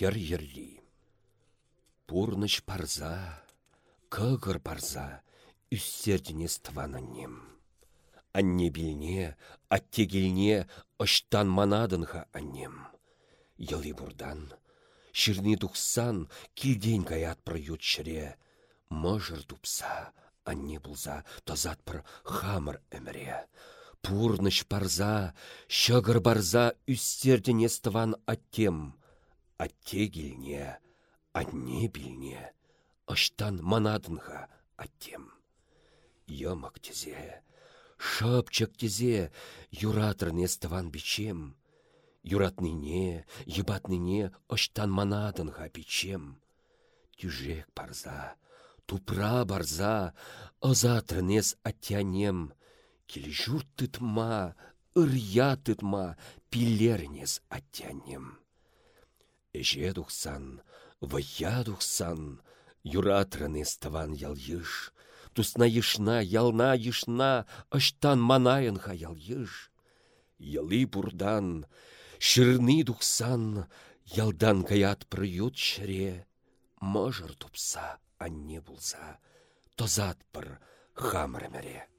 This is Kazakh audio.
хер ерли. Пурныш парза, кығыр парза, үстердіне ствананнем. Анне билне, аттегілне, ыштан манадынға аннем. Йылы бурдан, ширни тухсан, килден каят ют шыре. Мыжыр тупса, анне булза, тазат пір хамыр әміре. Пурныш парза, шығыр барза, үстердіне стван аттем. Аттегілне, анне билне, ыштан манадынға аттем. Йымық тезе, шыпчык тезе, юратырне ставан бичем. Юратныне, ебатныне ыштан манадынға бичем. Тюжек барза, тупра барза, ыза трнес аттянем. Келі жұрт тытма, ыря тытма, пилернес аттянем. Эже дұқсан, вая дұқсан, юратрыны ставан ялйыш, Тусна йышна, ялна йышна, ыштан манайын хаял йыш. Йылы бурдан, шырны духсан, ялдан каят приют шре, Мыжыр тупса, анне булса, тозат бір хамрымере.